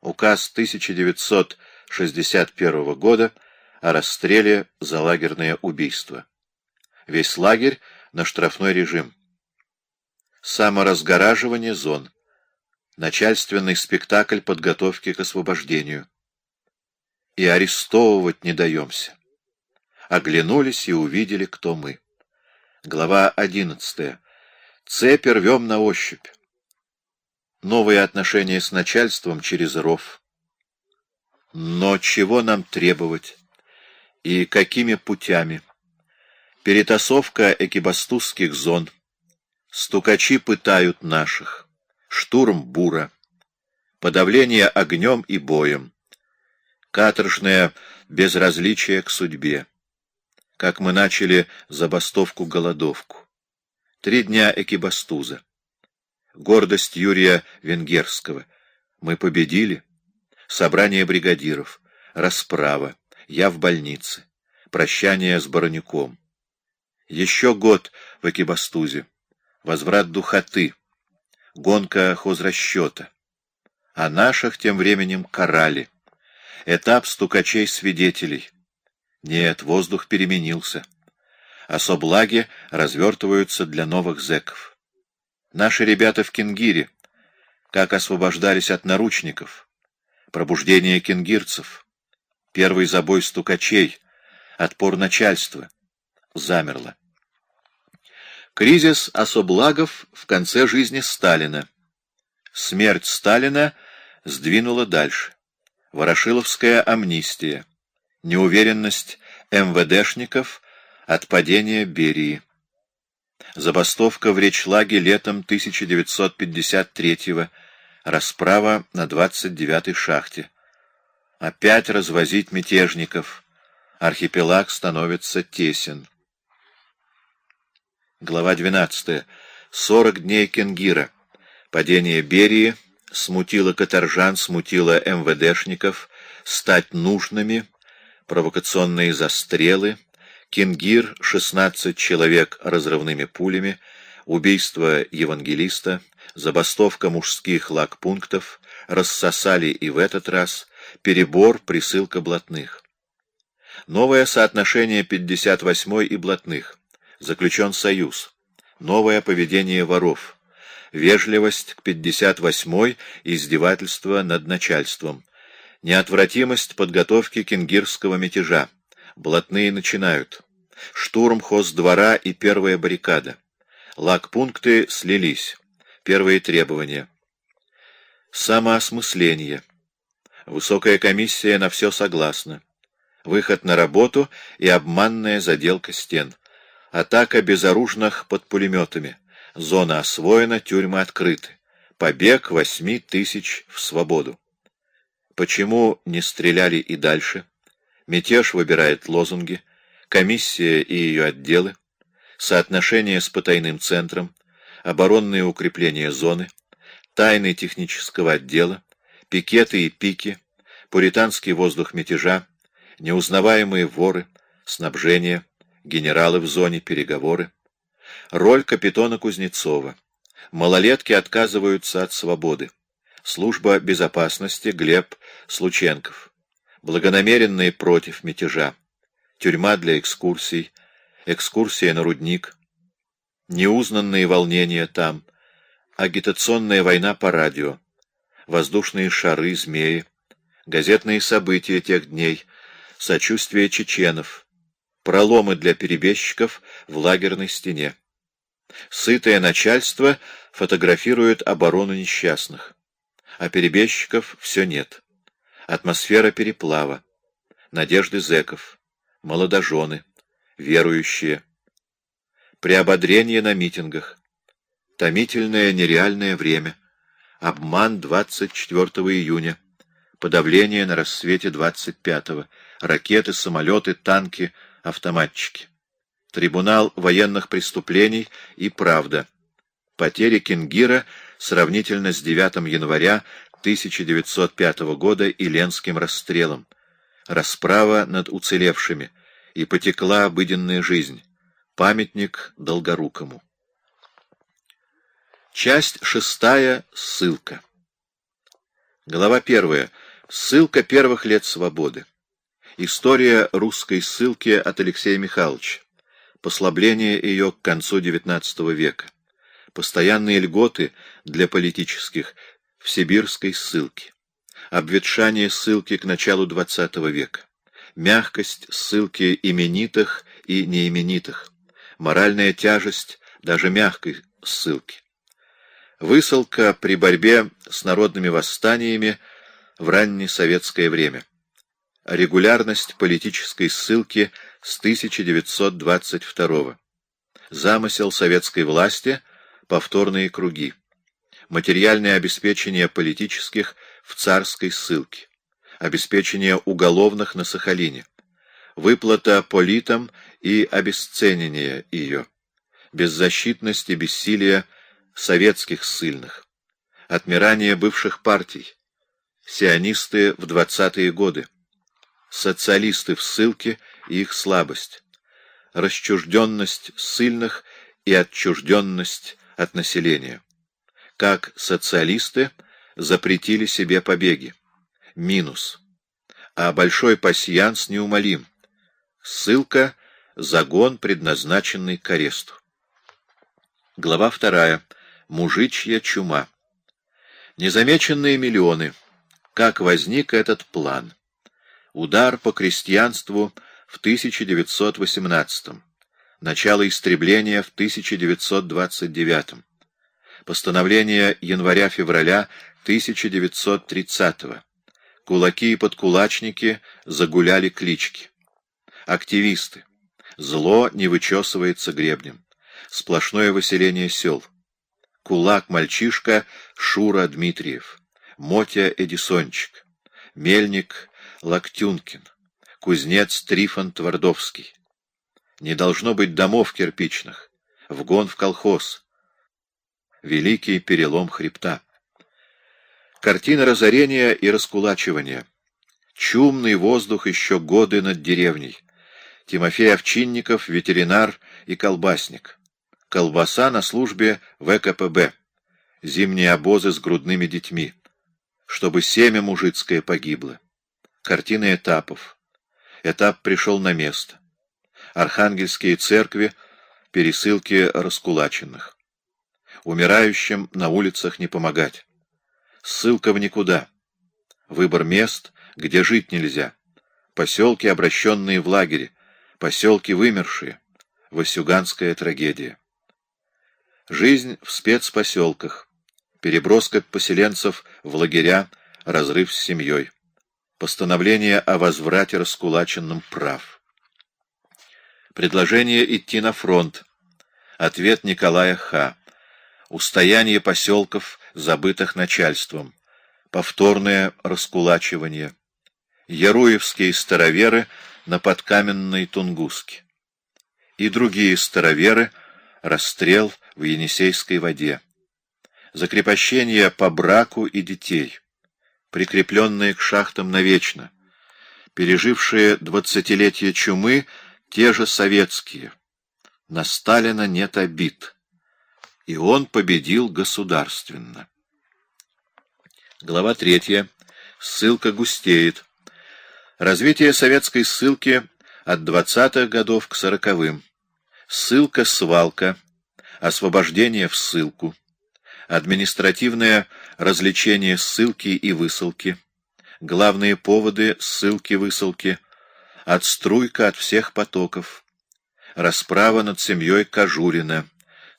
Указ 1961 года о расстреле за лагерное убийство. Весь лагерь на штрафной режим. Саморазгораживание зон. Начальственный спектакль подготовки к освобождению. И арестовывать не даемся. Оглянулись и увидели, кто мы. Глава одиннадцатая. Цепи рвем на ощупь. Новые отношения с начальством через ров. Но чего нам требовать? И какими путями? Перетасовка экибастузских зон. Стукачи пытают наших. Штурм бура. Подавление огнем и боем. Каторжное безразличие к судьбе. Как мы начали забастовку-голодовку. Три дня экибастуза. Гордость Юрия Венгерского. Мы победили. Собрание бригадиров. Расправа. Я в больнице. Прощание с Баронюком. Еще год в экибастузе. Возврат духоты. Гонка хозрасчета. А наших тем временем карали. Этап стукачей-свидетелей. Нет, воздух переменился особлаги развертываются для новых зэков. Наши ребята в Кенгире, как освобождались от наручников, пробуждение кенгирцев, первый забой стукачей, отпор начальства, замерло. Кризис особлагов в конце жизни Сталина. Смерть Сталина сдвинула дальше. Ворошиловская амнистия. Неуверенность МВДшников от падения Берии. Забастовка в Речлаге летом 1953-го. Расправа на 29-й шахте. Опять развозить мятежников. Архипелаг становится тесен. Глава 12. 40 дней Кенгира. Падение Берии смутило каторжан, смутило МВДшников, стать нужными, провокационные застрелы, Кингир, 16 человек разрывными пулями, убийство евангелиста, забастовка мужских лагпунктов, рассосали и в этот раз, перебор, присылка блатных. Новое соотношение 58 и блатных. Заключен союз. Новое поведение воров. Вежливость к 58 и издевательство над начальством. Неотвратимость подготовки кенгирского мятежа. Блатные начинают. Штурм хоздвора и первая баррикада. Лагпункты слились. Первые требования. Самоосмысление. Высокая комиссия на все согласна. Выход на работу и обманная заделка стен. Атака безоружных под пулеметами. Зона освоена, тюрьмы открыты. Побег восьми тысяч в свободу. Почему не стреляли и дальше? Мятеж выбирает лозунги, комиссия и ее отделы, соотношение с потайным центром, оборонные укрепления зоны, тайны технического отдела, пикеты и пики, пуританский воздух мятежа, неузнаваемые воры, снабжение, генералы в зоне, переговоры. Роль капитана Кузнецова. Малолетки отказываются от свободы. Служба безопасности Глеб Слученков благонамеренные против мятежа, тюрьма для экскурсий, экскурсия на рудник, неузнанные волнения там, агитационная война по радио, воздушные шары, змеи, газетные события тех дней, сочувствие чеченов, проломы для перебежчиков в лагерной стене. Сытое начальство фотографирует оборону несчастных, а перебежчиков все нет атмосфера переплава, надежды зэков, молодожены, верующие, приободрение на митингах, томительное нереальное время, обман 24 июня, подавление на рассвете 25-го, ракеты, самолеты, танки, автоматчики, трибунал военных преступлений и правда, потери Кингира сравнительно с 9 января 1905 года и Ленским расстрелом, расправа над уцелевшими, и потекла обыденная жизнь, памятник Долгорукому. Часть шестая. Ссылка. Глава первая. Ссылка первых лет свободы. История русской ссылки от Алексея Михайловича. Послабление ее к концу XIX века. Постоянные льготы для политических в сибирской ссылке. Обветшание ссылки к началу XX века. Мягкость ссылки именитых и неименитых. Моральная тяжесть даже мягкой ссылки. Высылка при борьбе с народными восстаниями в раннее советское время. Регулярность политической ссылки с 1922 Замысел советской власти — повторные круги. Материальное обеспечение политических в царской ссылке. Обеспечение уголовных на Сахалине. Выплата политам и обесценение ее. Беззащитность и бессилие советских ссыльных. Отмирание бывших партий сионисты в 20-е годы, социалисты в ссылке и их слабость, расчужденность ссыльных и отчужденность от населения. Как социалисты запретили себе побеги. Минус. А большой пасьянс неумолим. Ссылка — загон, предназначенный к аресту. Глава вторая. Мужичья чума. Незамеченные миллионы — как возник этот план. Удар по крестьянству в 1918 начало истребления в 1929 постановление января-февраля 1930 кулаки и подкулачники загуляли клички. Активисты. Зло не вычесывается гребнем. Сплошное выселение сел. Кулак-мальчишка Шура Дмитриев. Мотя Эдисончик, мельник Локтюнкин, кузнец Трифон Твардовский. Не должно быть домов кирпичных, вгон в колхоз. Великий перелом хребта. Картина разорения и раскулачивания. Чумный воздух еще годы над деревней. Тимофей Овчинников, ветеринар и колбасник. Колбаса на службе ВКПБ. Зимние обозы с грудными детьми чтобы семя мужицкое погибло. Картины этапов. Этап пришел на место. Архангельские церкви, пересылки раскулаченных. Умирающим на улицах не помогать. Ссылка в никуда. Выбор мест, где жить нельзя. Поселки, обращенные в лагере. Поселки вымершие. Васюганская трагедия. Жизнь в спецпоселках переброска поселенцев в лагеря, разрыв с семьей, постановление о возврате раскулаченным прав. Предложение идти на фронт. Ответ Николая Х. Устояние поселков, забытых начальством. Повторное раскулачивание. Яруевские староверы на подкаменной Тунгуске. И другие староверы, расстрел в Енисейской воде закрепощение по браку и детей, прикрепленные к шахтам навечно, пережившие двадцатилетие чумы, те же советские. На Сталина нет обид, и он победил государственно. Глава третья. Ссылка густеет. Развитие советской ссылки от 20-х годов к 40-м. Ссылка-свалка. Освобождение в ссылку административное развлечение ссылки и высылки, главные поводы ссылки-высылки, отструйка от всех потоков, расправа над семьей Кожурина,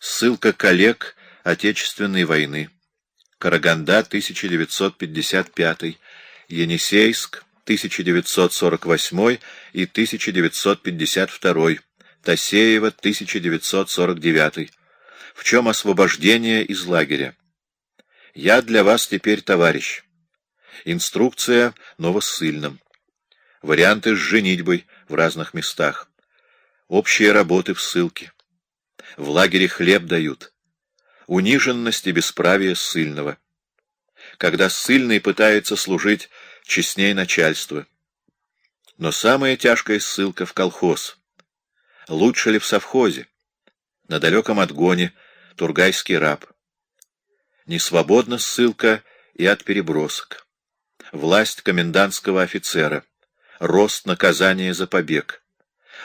ссылка коллег Отечественной войны, Караганда, 1955, Енисейск, 1948 и 1952, Тасеева, 1949 в чем освобождение из лагеря. Я для вас теперь товарищ. Инструкция новосыльным. Варианты с женитьбой в разных местах. Общие работы в ссылке. В лагере хлеб дают. Униженность и бесправие ссыльного. Когда ссыльный пытается служить честней начальства. Но самая тяжкая ссылка в колхоз. Лучше ли в совхозе? На далеком отгоне Тургайский раб. Несвободна ссылка и от перебросок. власть комендантского офицера, рост наказания за побег,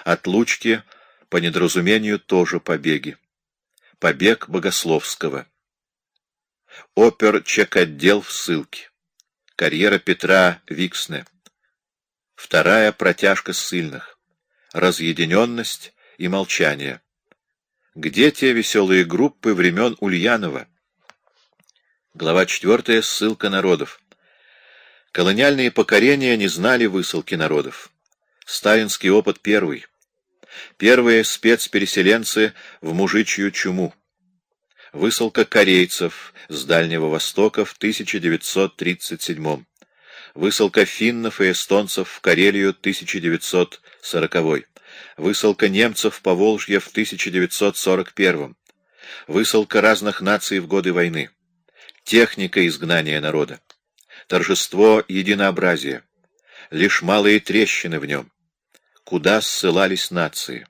отлучки по недоразумению тоже побеги, побег Богословского, опер-чек-отдел в ссылке, карьера Петра Виксне, вторая протяжка ссыльных, разъединенность и молчание. Где те веселые группы времен Ульянова? Глава 4. Ссылка народов. Колониальные покорения не знали высылки народов. Сталинский опыт первый. Первые спецпереселенцы в мужичью чуму. Высылка корейцев с Дальнего Востока в 1937 Высылка финнов и эстонцев в Карелию 1940 Высылка немцев по Волжье в 1941 Высылка разных наций в годы войны. Техника изгнания народа торжество единообразия, лишь малые трещины в нем. Куда ссылались нации?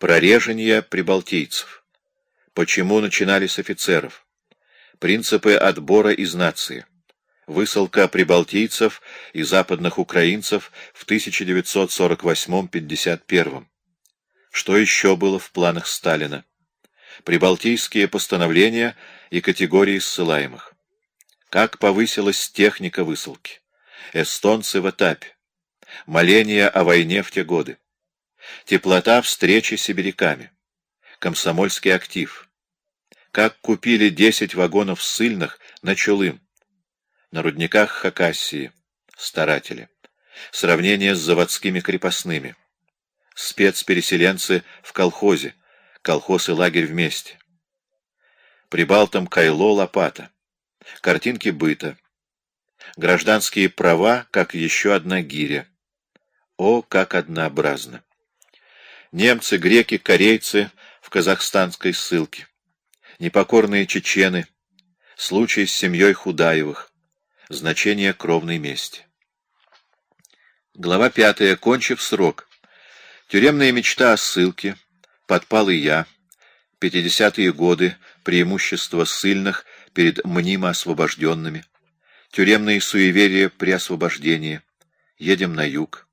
Прорежение прибалтийцев. Почему начинали с офицеров? Принципы отбора из нации. Высылка прибалтийцев и западных украинцев в 1948-51. Что еще было в планах Сталина? Прибалтийские постановления и категории ссылаемых. Как повысилась техника высылки. Эстонцы в этапе. Моление о войне в те годы. Теплота встречи с сибиряками. Комсомольский актив. Как купили 10 вагонов ссыльных на Чулым. На рудниках Хакассии. Старатели. Сравнение с заводскими крепостными. Спецпереселенцы в колхозе. Колхоз и лагерь вместе. Прибалтам Кайло Лопата. Картинки быта. Гражданские права, как еще одна гиря. О, как однообразно! Немцы, греки, корейцы в казахстанской ссылке. Непокорные чечены. Случай с семьей Худаевых. Значение кровной мести. Глава пятая. Кончив срок. Тюремная мечта о ссылке. Подпал и я. Пятидесятые годы. Преимущество ссыльных перед мнимо освобожденными, тюремные суеверия при освобождении, едем на юг,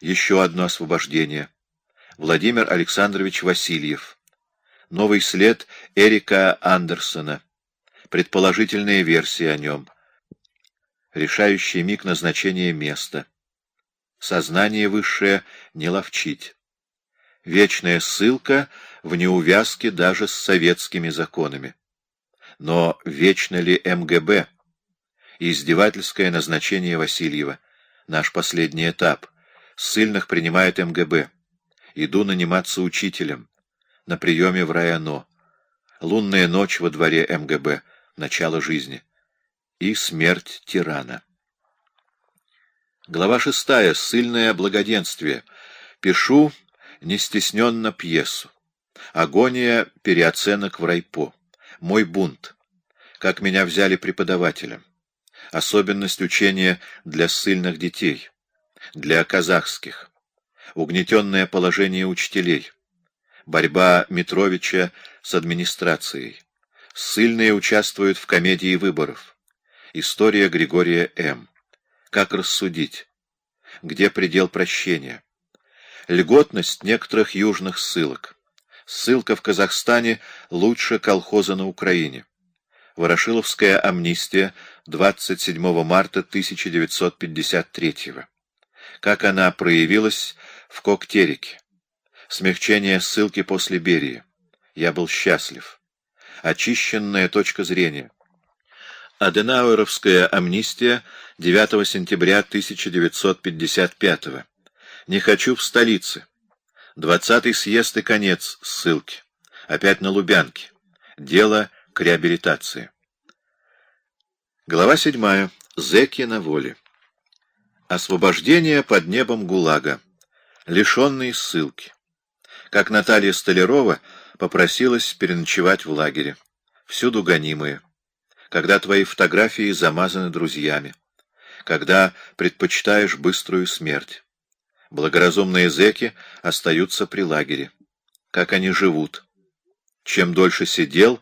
еще одно освобождение, Владимир Александрович Васильев, новый след Эрика Андерсона, предположительная версия о нем, решающий миг назначения места, сознание высшее не ловчить, вечная ссылка в неувязке даже с советскими законами. Но вечно ли МГБ? Издевательское назначение Васильева. Наш последний этап. Ссыльных принимает МГБ. Иду наниматься учителем. На приеме в районо. Лунная ночь во дворе МГБ. Начало жизни. И смерть тирана. Глава шестая. Ссыльное благоденствие. Пишу нестесненно пьесу. Агония переоценок в райпо. Мой бунт. Как меня взяли преподавателем. Особенность учения для ссыльных детей. Для казахских. Угнетенное положение учителей. Борьба Митровича с администрацией. Ссыльные участвуют в комедии выборов. История Григория М. Как рассудить? Где предел прощения? Льготность некоторых южных ссылок. Ссылка в Казахстане лучше колхоза на Украине. Ворошиловская амнистия 27 марта 1953 Как она проявилась в Коктерике. Смягчение ссылки после Берии. Я был счастлив. Очищенная точка зрения. Аденауэровская амнистия 9 сентября 1955 Не хочу в столице. Двадцатый съезд и конец ссылки. Опять на Лубянке. Дело к реабилитации. Глава седьмая. Зеки на воле. Освобождение под небом ГУЛАГа. Лишенные ссылки. Как Наталья Столярова попросилась переночевать в лагере. Всюду гонимые. Когда твои фотографии замазаны друзьями. Когда предпочитаешь быструю смерть. Благоразумные зэки остаются при лагере. Как они живут? Чем дольше сидел,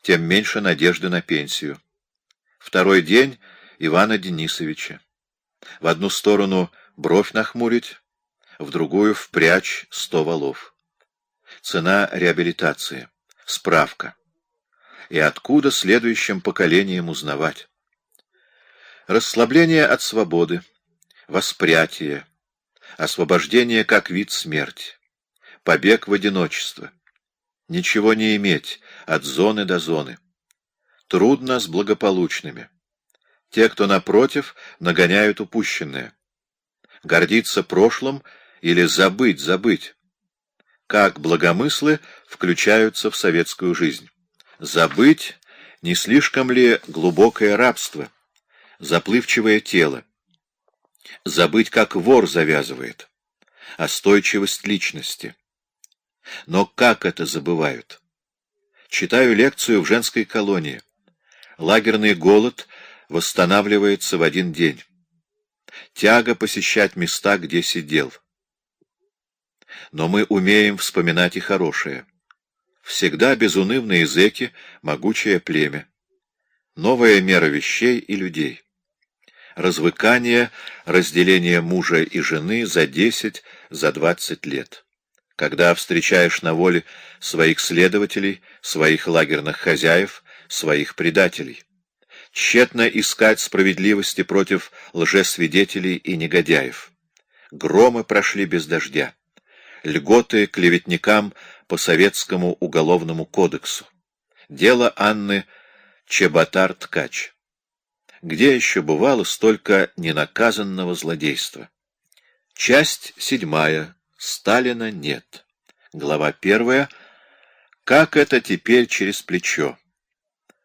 тем меньше надежды на пенсию. Второй день Ивана Денисовича. В одну сторону бровь нахмурить, в другую впрячь сто валов. Цена реабилитации. Справка. И откуда следующим поколениям узнавать? Расслабление от свободы, воспрятие, освобождение как вид смерти, побег в одиночество. Ничего не иметь от зоны до зоны. Трудно с благополучными. Те, кто напротив, нагоняют упущенное. Гордиться прошлым или забыть, забыть. Как благомыслы включаются в советскую жизнь. Забыть, не слишком ли глубокое рабство, заплывчивое тело. Забыть, как вор завязывает. Остойчивость личности. Но как это забывают? Читаю лекцию в женской колонии. Лагерный голод восстанавливается в один день. Тяга посещать места, где сидел. Но мы умеем вспоминать и хорошее. Всегда безунывные зэки, могучее племя. Новая мера вещей и людей. Развыкание, разделение мужа и жены за десять, за двадцать лет. Когда встречаешь на воле своих следователей, своих лагерных хозяев, своих предателей. Тщетно искать справедливости против лжесвидетелей и негодяев. Громы прошли без дождя. Льготы клеветникам по советскому уголовному кодексу. Дело Анны Чеботар-Ткач. Где еще бывало столько ненаказанного злодейства? Часть седьмая. Сталина нет. Глава первая. Как это теперь через плечо?